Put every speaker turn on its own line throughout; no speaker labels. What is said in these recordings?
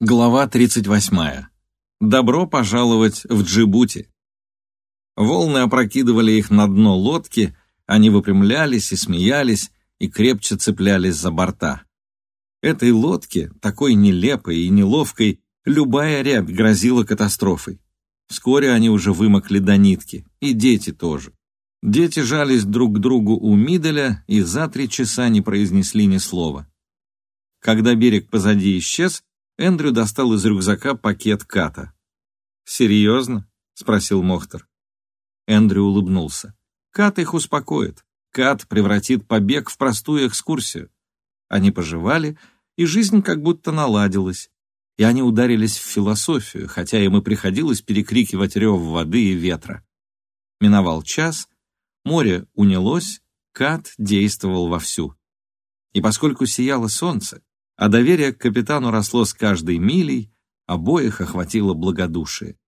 Глава 38. Добро пожаловать в Джибути. Волны опрокидывали их на дно лодки, они выпрямлялись и смеялись, и крепче цеплялись за борта. Этой лодке, такой нелепой и неловкой, любая рябь грозила катастрофой. Вскоре они уже вымокли до нитки, и дети тоже. Дети жались друг к другу у Миделя и за три часа не произнесли ни слова. Когда берег позади исчез, Эндрю достал из рюкзака пакет ката. «Серьезно?» — спросил Мохтер. Эндрю улыбнулся. «Кат их успокоит. Кат превратит побег в простую экскурсию». Они пожевали, и жизнь как будто наладилась. И они ударились в философию, хотя им и приходилось перекрикивать рев воды и ветра. Миновал час, море унялось, Кат действовал вовсю. И поскольку сияло солнце, а доверие к капитану росло с каждой милей, обоих охватило благодушие.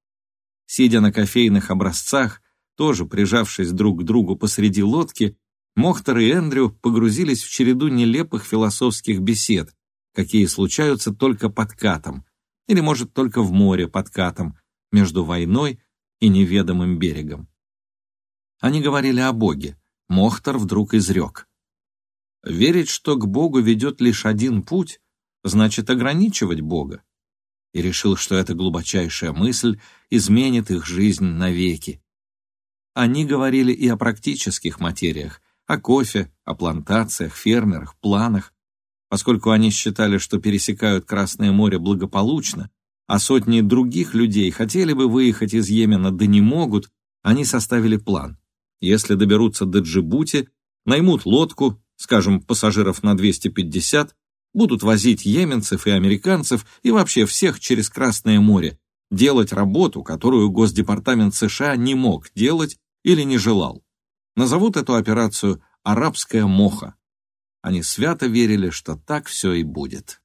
Сидя на кофейных образцах, тоже прижавшись друг к другу посреди лодки, Мохтер и Эндрю погрузились в череду нелепых философских бесед, какие случаются только под катом, или, может, только в море под катом, между войной и неведомым берегом. Они говорили о Боге. Мохтер вдруг изрек. Верить, что к Богу ведет лишь один путь, значит ограничивать Бога. И решил, что эта глубочайшая мысль изменит их жизнь навеки. Они говорили и о практических материях, о кофе, о плантациях, фермерах, планах. Поскольку они считали, что пересекают Красное море благополучно, а сотни других людей хотели бы выехать из Йемена, да не могут, они составили план. Если доберутся до Джибути, наймут лодку, скажем, пассажиров на 250, будут возить йеменцев и американцев и вообще всех через Красное море, делать работу, которую Госдепартамент США не мог делать или не желал. Назовут эту операцию «Арабская моха». Они свято верили, что так все и будет.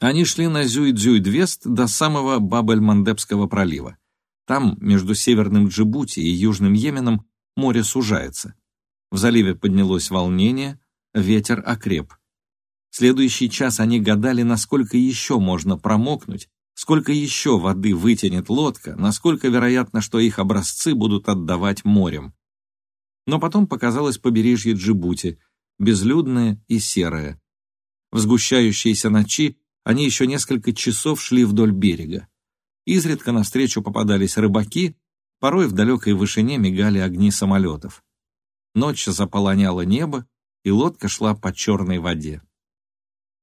Они шли на Зюй-Дзюй-Двест до самого Бабель-Мандебского пролива. Там, между северным Джибути и южным Йеменом, море сужается. В заливе поднялось волнение, ветер окреп. Следующий час они гадали, насколько еще можно промокнуть, сколько еще воды вытянет лодка, насколько вероятно, что их образцы будут отдавать морем. Но потом показалось побережье Джибути, безлюдное и серое. В сгущающейся ночи они еще несколько часов шли вдоль берега. Изредка навстречу попадались рыбаки, порой в далекой вышине мигали огни самолетов. Ночь заполоняла небо, и лодка шла по черной воде.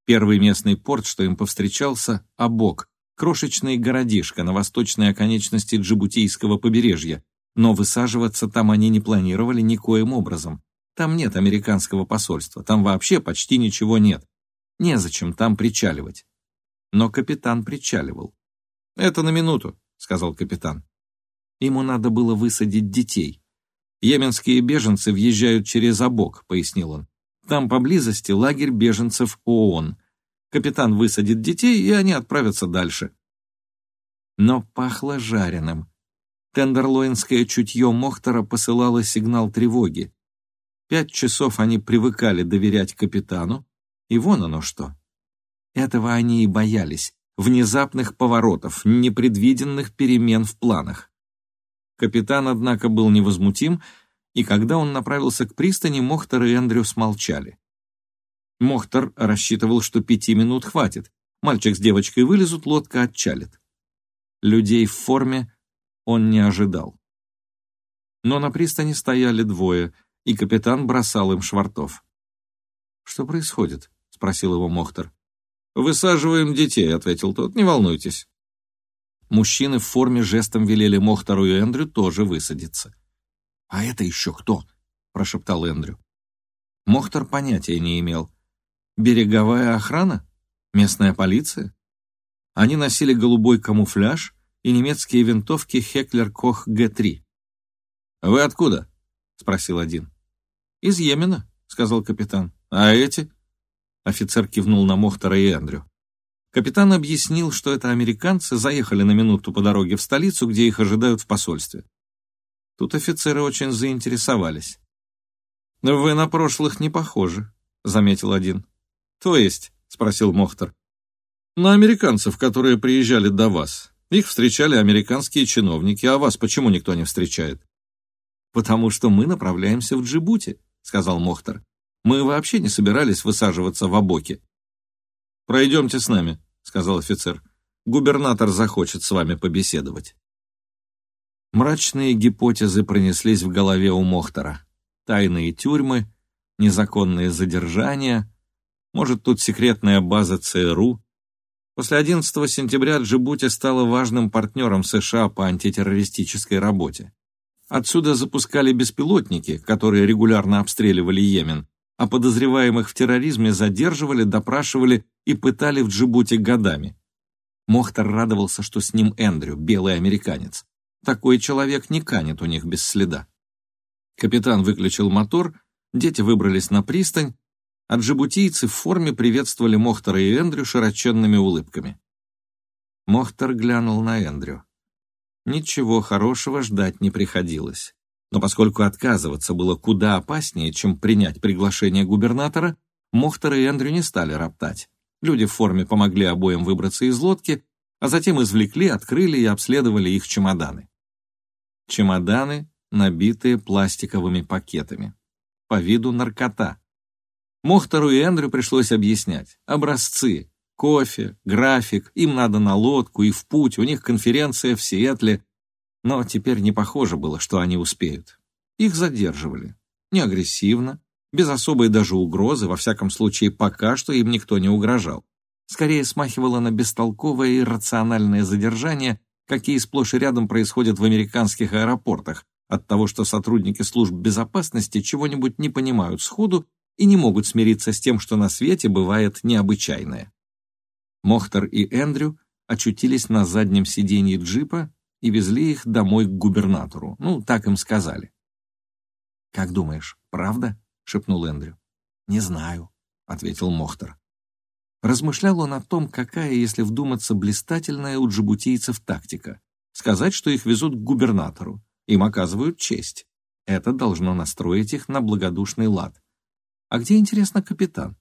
Первый местный порт, что им повстречался, — Абок, крошечный городишко на восточной оконечности Джибутийского побережья, но высаживаться там они не планировали никоим образом. Там нет американского посольства, там вообще почти ничего нет. Незачем там причаливать. Но капитан причаливал. «Это на минуту», — сказал капитан. Ему надо было высадить детей. «Йеменские беженцы въезжают через Абок», — пояснил он. «Там поблизости лагерь беженцев ООН. Капитан высадит детей, и они отправятся дальше». Но пахло жареным. Тендерлоинское чутье Мохтера посылало сигнал тревоги. Пять часов они привыкали доверять капитану, и вон оно что. Этого они и боялись, внезапных поворотов, непредвиденных перемен в планах. Капитан, однако, был невозмутим, и когда он направился к пристани, Мохтер и Эндрю смолчали. Мохтер рассчитывал, что пяти минут хватит. Мальчик с девочкой вылезут, лодка отчалит. Людей в форме он не ожидал. Но на пристани стояли двое, и капитан бросал им швартов. «Что происходит?» — спросил его Мохтер. «Высаживаем детей», — ответил тот, — «не волнуйтесь». Мужчины в форме жестом велели Мохтору и Эндрю тоже высадиться. «А это еще кто?» — прошептал Эндрю. Мохтор понятия не имел. «Береговая охрана? Местная полиция?» Они носили голубой камуфляж и немецкие винтовки Хеклер Кох Г-3. «Вы откуда?» — спросил один. «Из Йемена», — сказал капитан. «А эти?» Офицер кивнул на Мохтора и Эндрю. Капитан объяснил, что это американцы заехали на минуту по дороге в столицу, где их ожидают в посольстве. Тут офицеры очень заинтересовались. «Вы на прошлых не похожи», — заметил один. «То есть?» — спросил Мохтер. На американцев, которые приезжали до вас. Их встречали американские чиновники, а вас почему никто не встречает?
Потому что мы направляемся в Джибути, сказал Мохтар. Мы вообще не собирались высаживаться в Абоке.
Пройдемте с нами, сказал офицер. Губернатор захочет с вами побеседовать.
Мрачные гипотезы пронеслись в голове у Мохтара. Тайные тюрьмы, незаконные задержания, может, тут секретная база ЦРУ. После 11 сентября Джибути стала важным партнером США по антитеррористической работе. Отсюда запускали беспилотники, которые регулярно обстреливали Йемен, а подозреваемых в терроризме задерживали, допрашивали и пытали в Джибути годами. Мохтар радовался, что с ним Эндрю, белый американец. Такой человек не канет у них без следа. Капитан выключил мотор, дети выбрались на пристань, а джибутийцы в форме приветствовали Мохтара и Эндрю широченными улыбками. Мохтар глянул на Эндрю. Ничего хорошего ждать не приходилось. Но поскольку отказываться было куда опаснее, чем принять приглашение губернатора, Мохтар и Эндрю не стали роптать. Люди в форме помогли обоим выбраться из лодки, а затем извлекли, открыли и обследовали их чемоданы. Чемоданы, набитые пластиковыми пакетами. По виду наркота. Мохтору и Эндрю пришлось объяснять. Образцы, кофе, график, им надо на лодку и в путь, у них конференция в Сиэтле. Но теперь не похоже было, что они успеют. Их задерживали. Не агрессивно, без особой даже угрозы, во всяком случае пока что им никто не угрожал. Скорее смахивало на бестолковое и рациональное задержание, какие сплошь и рядом происходят в американских аэропортах, от того, что сотрудники служб безопасности чего-нибудь не понимают сходу и не могут смириться с тем, что на свете бывает необычайное. Мохтар и Эндрю очутились на заднем сиденье джипа и везли их домой к губернатору. Ну, так им сказали. «Как думаешь, правда?» — шепнул Эндрю. «Не знаю», — ответил Мохтар. Размышлял он о том, какая, если вдуматься, блистательная у джибутийцев тактика. Сказать, что их везут к губернатору. Им оказывают честь. Это должно настроить их на благодушный лад. А где, интересно, капитан?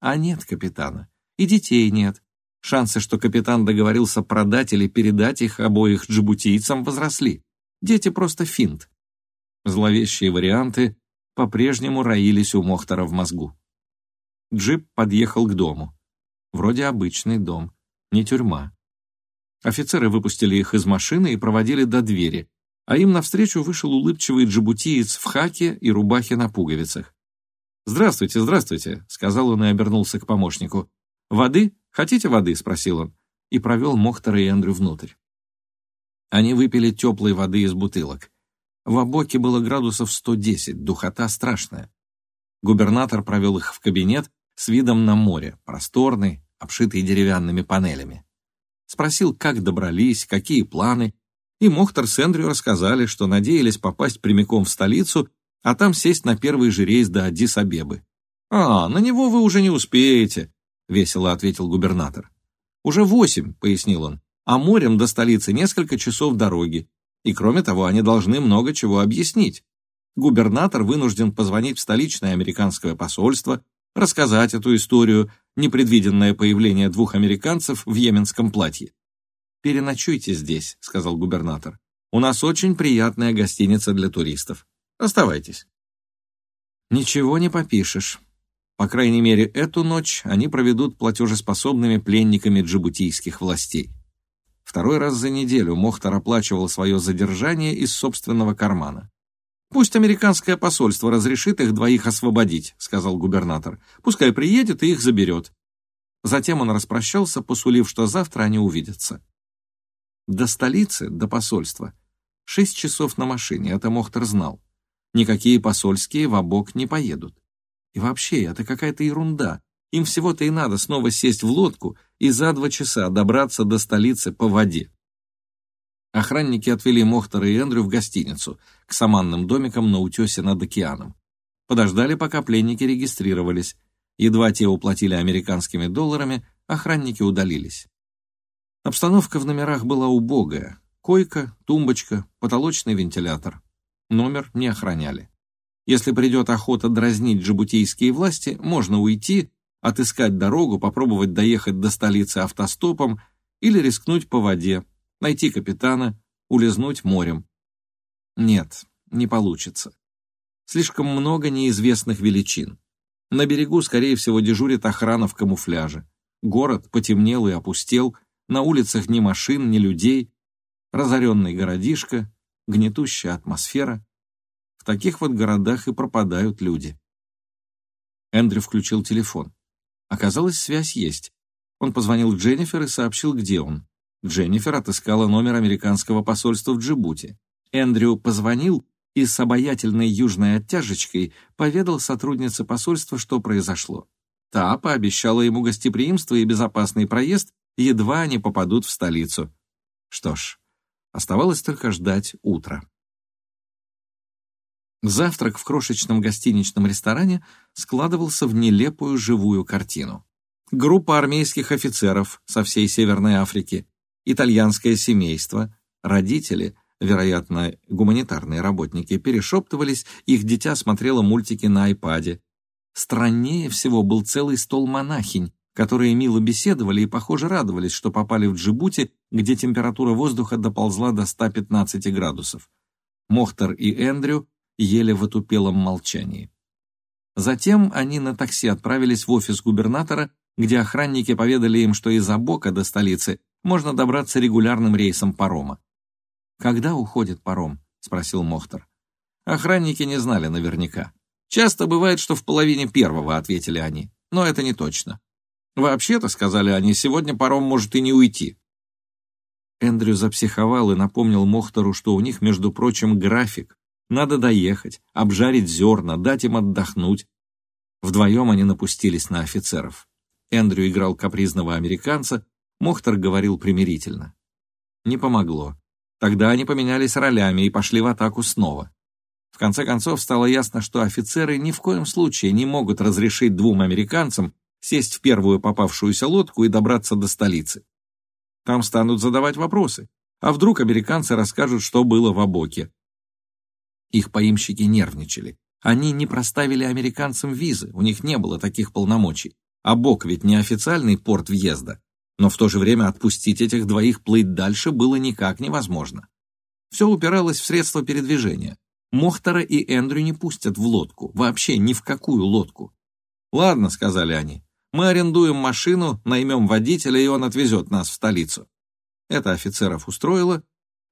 А нет капитана. И детей нет. Шансы, что капитан договорился продать или передать их обоих джибутийцам, возросли. Дети просто финт. Зловещие варианты по-прежнему роились у Мохтара в мозгу. Джип подъехал к дому. Вроде обычный дом, не тюрьма. Офицеры выпустили их из машины и проводили до двери, а им навстречу вышел улыбчивый джибутиец в хаке и рубахе на пуговицах. «Здравствуйте, здравствуйте», — сказал он и обернулся к помощнику. «Воды? Хотите воды?» — спросил он, и провел Мохтара и Эндрю внутрь. Они выпили теплой воды из бутылок. В обоке было градусов 110, духота страшная. Губернатор провел их в кабинет с видом на море, просторный, обшитый деревянными панелями. Спросил, как добрались, какие планы, и Мохтар с Эндрю рассказали, что надеялись попасть прямиком в столицу а там сесть на первый же рейс до Аддис-Абебы. «А, на него вы уже не успеете», — весело ответил губернатор. «Уже восемь», — пояснил он, — «а морем до столицы несколько часов дороги. И кроме того, они должны много чего объяснить. Губернатор вынужден позвонить в столичное американское посольство, рассказать эту историю, непредвиденное появление двух американцев в йеменском платье. «Переночуйте здесь», — сказал губернатор. «У нас очень приятная гостиница для туристов. Оставайтесь. Ничего не попишешь. По крайней мере, эту ночь они проведут платежеспособными пленниками джибутийских властей. Второй раз за неделю Мохтар оплачивал свое задержание из собственного кармана. «Пусть американское посольство разрешит их двоих освободить», — сказал губернатор. «Пускай приедет и их заберет». Затем он распрощался, посулив, что завтра они увидятся. До столицы, до посольства. Шесть часов на машине, это Мохтар знал. Никакие посольские в обок не поедут. И вообще, это какая-то ерунда. Им всего-то и надо снова сесть в лодку и за два часа добраться до столицы по воде. Охранники отвели Мохтара и Эндрю в гостиницу, к саманным домикам на утесе над океаном. Подождали, пока пленники регистрировались. Едва те уплатили американскими долларами, охранники удалились. Обстановка в номерах была убогая. Койка, тумбочка, потолочный вентилятор. Номер не охраняли. Если придет охота дразнить джибутийские власти, можно уйти, отыскать дорогу, попробовать доехать до столицы автостопом или рискнуть по воде, найти капитана, улизнуть морем. Нет, не получится. Слишком много неизвестных величин. На берегу, скорее всего, дежурит охрана в камуфляже. Город потемнел и опустел, на улицах ни машин, ни людей. Разоренный городишко, гнетущая атмосфера. Таких вот городах и пропадают люди. Эндрю включил телефон. Оказалось, связь есть. Он позвонил Дженнифер и сообщил, где он. Дженнифер отыскала номер американского посольства в Джибути. Эндрю позвонил и с обаятельной южной оттяжечкой поведал сотруднице посольства, что произошло. Та пообещала ему гостеприимство и безопасный проезд, едва они попадут в столицу. Что ж, оставалось только ждать утра. Завтрак в крошечном гостиничном ресторане складывался в нелепую живую картину. Группа армейских офицеров со всей Северной Африки, итальянское семейство, родители, вероятно, гуманитарные работники, перешептывались, их дитя смотрело мультики на айпаде. Страннее всего был целый стол монахинь, которые мило беседовали и, похоже, радовались, что попали в Джибути, где температура воздуха доползла до 115 градусов. Мохтар и Эндрю ели в отупелом молчании. Затем они на такси отправились в офис губернатора, где охранники поведали им, что из Абока до столицы можно добраться регулярным рейсом парома. «Когда уходит паром?» — спросил Мохтар. Охранники не знали наверняка. «Часто бывает, что в половине первого», — ответили они, — «но это не точно». «Вообще-то», — сказали они, — «сегодня паром может и не уйти». Эндрю запсиховал и напомнил Мохтору, что у них, между прочим, график, надо доехать, обжарить зерна, дать им отдохнуть. Вдвоем они напустились на офицеров. Эндрю играл капризного американца, Мохтар говорил примирительно. Не помогло. Тогда они поменялись ролями и пошли в атаку снова. В конце концов стало ясно, что офицеры ни в коем случае не могут разрешить двум американцам сесть в первую попавшуюся лодку и добраться до столицы. Там станут задавать вопросы. А вдруг американцы расскажут, что было в Абоке? Их поимщики нервничали. Они не проставили американцам визы, у них не было таких полномочий. А Бок ведь не официальный порт въезда. Но в то же время отпустить этих двоих плыть дальше было никак невозможно. Все упиралось в средства передвижения. Мохтара и Эндрю не пустят в лодку, вообще ни в какую лодку. «Ладно», — сказали они, — «мы арендуем машину, наймем водителя, и он отвезет нас в столицу». Это офицеров устроило,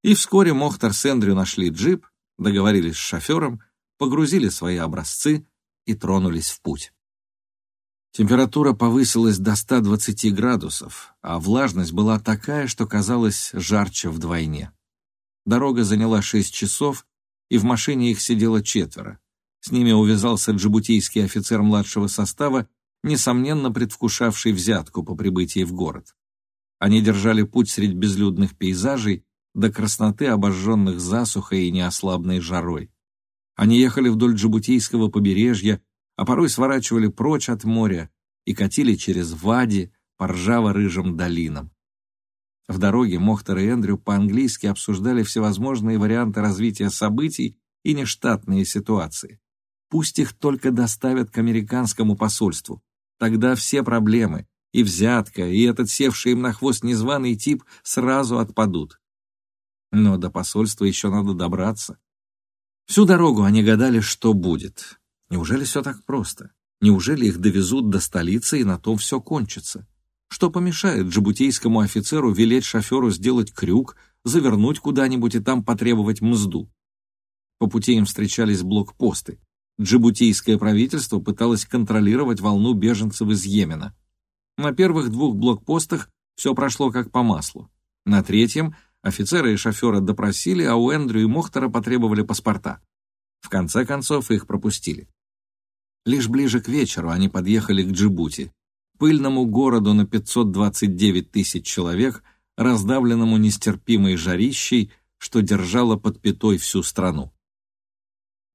и вскоре Мохтар с Эндрю нашли джип, договорились с шофером, погрузили свои образцы и тронулись в путь. Температура повысилась до 120 градусов, а влажность была такая, что казалось жарче вдвойне. Дорога заняла 6 часов, и в машине их сидело четверо. С ними увязался джибутийский офицер младшего состава, несомненно предвкушавший взятку по прибытии в город. Они держали путь среди безлюдных пейзажей, до красноты обожженных засухой и неослабной жарой. Они ехали вдоль Джибутийского побережья, а порой сворачивали прочь от моря и катили через Вади по ржаво-рыжим долинам. В дороге Мохтар и Эндрю по-английски обсуждали всевозможные варианты развития событий и нештатные ситуации. Пусть их только доставят к американскому посольству. Тогда все проблемы, и взятка, и этот севший им на хвост незваный тип сразу отпадут. Но до посольства еще надо добраться. Всю дорогу они гадали, что будет. Неужели все так просто? Неужели их довезут до столицы и на том все кончится? Что помешает джибутейскому офицеру велеть шоферу сделать крюк, завернуть куда-нибудь и там потребовать мзду? По пути им встречались блокпосты. Джибутийское правительство пыталось контролировать волну беженцев из Йемена. На первых двух блокпостах все прошло как по маслу. На третьем Офицеры и шофера допросили, а у Эндрю и Мохтера потребовали паспорта. В конце концов их пропустили. Лишь ближе к вечеру они подъехали к Джибути, пыльному городу на 529 тысяч человек, раздавленному нестерпимой жарищей, что держало под пятой всю страну.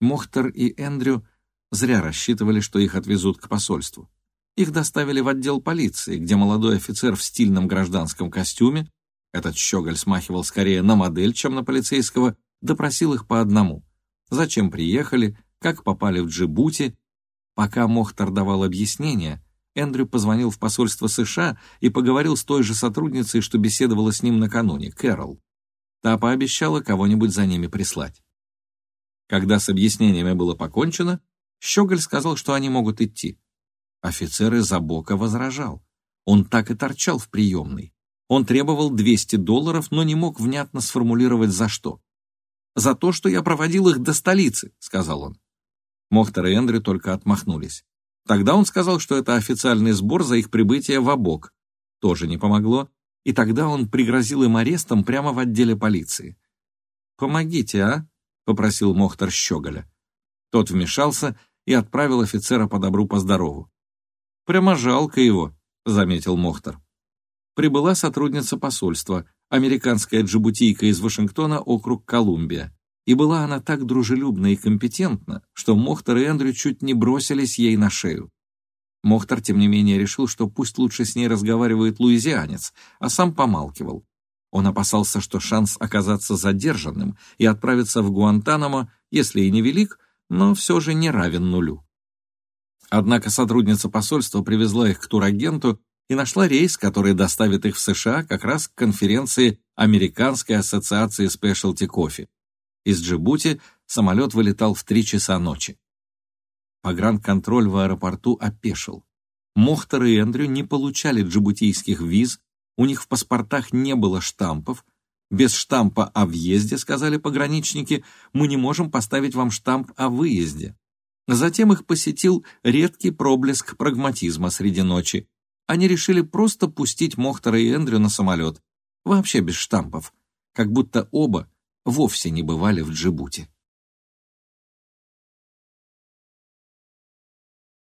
Мохтер и Эндрю зря рассчитывали, что их отвезут к посольству. Их доставили в отдел полиции, где молодой офицер в стильном гражданском костюме этот щеголь смахивал скорее на модель, чем на полицейского, допросил их по одному. Зачем приехали, как попали в Джибути. Пока Мохтар давал объяснение, Эндрю позвонил в посольство США и поговорил с той же сотрудницей, что беседовала с ним накануне, Кэрол. Та пообещала кого-нибудь за ними прислать. Когда с объяснениями было покончено, Щеголь сказал, что они могут идти. Офицер из Абока возражал. Он так и торчал в приемной. Он требовал 200 долларов, но не мог внятно сформулировать за что. «За то, что я проводил их до столицы», — сказал он. Мохтер и Эндрю только отмахнулись. Тогда он сказал, что это официальный сбор за их прибытие в Абок. Тоже не помогло, и тогда он пригрозил им арестом прямо в отделе полиции. «Помогите, а?» — попросил Мохтер Щеголя. Тот вмешался и отправил офицера по добру, по. «Прямо жалко его», — заметил Мохтер. Прибыла сотрудница посольства, американская джибутийка из Вашингтона, округ Колумбия. И была она так дружелюбна и компетентна, что Мохтер и Эндрю чуть не бросились ей на шею. Мохтер, тем не менее, решил, что пусть лучше с ней разговаривает луизианец, а сам помалкивал. Он опасался, что шанс оказаться задержанным и отправиться в Гуантанамо, если и не велик, но все же не равен нулю. Однако сотрудница посольства привезла их к турагенту и нашла рейс, который доставит их в США как раз к конференции Американской ассоциации Specialty Coffee. Из Джибути самолет вылетал в три часа ночи. Погранконтроль в аэропорту опешил. Мохтер и Эндрю не получали джибутийских виз, у них в паспортах не было штампов. Без штампа о въезде, сказали пограничники, мы не можем поставить вам штамп о выезде. Затем их посетил редкий проблеск прагматизма среди ночи. Они решили просто пустить Мохтера и Эндрю на самолет, вообще без штампов, как будто оба вовсе не бывали в Джибути.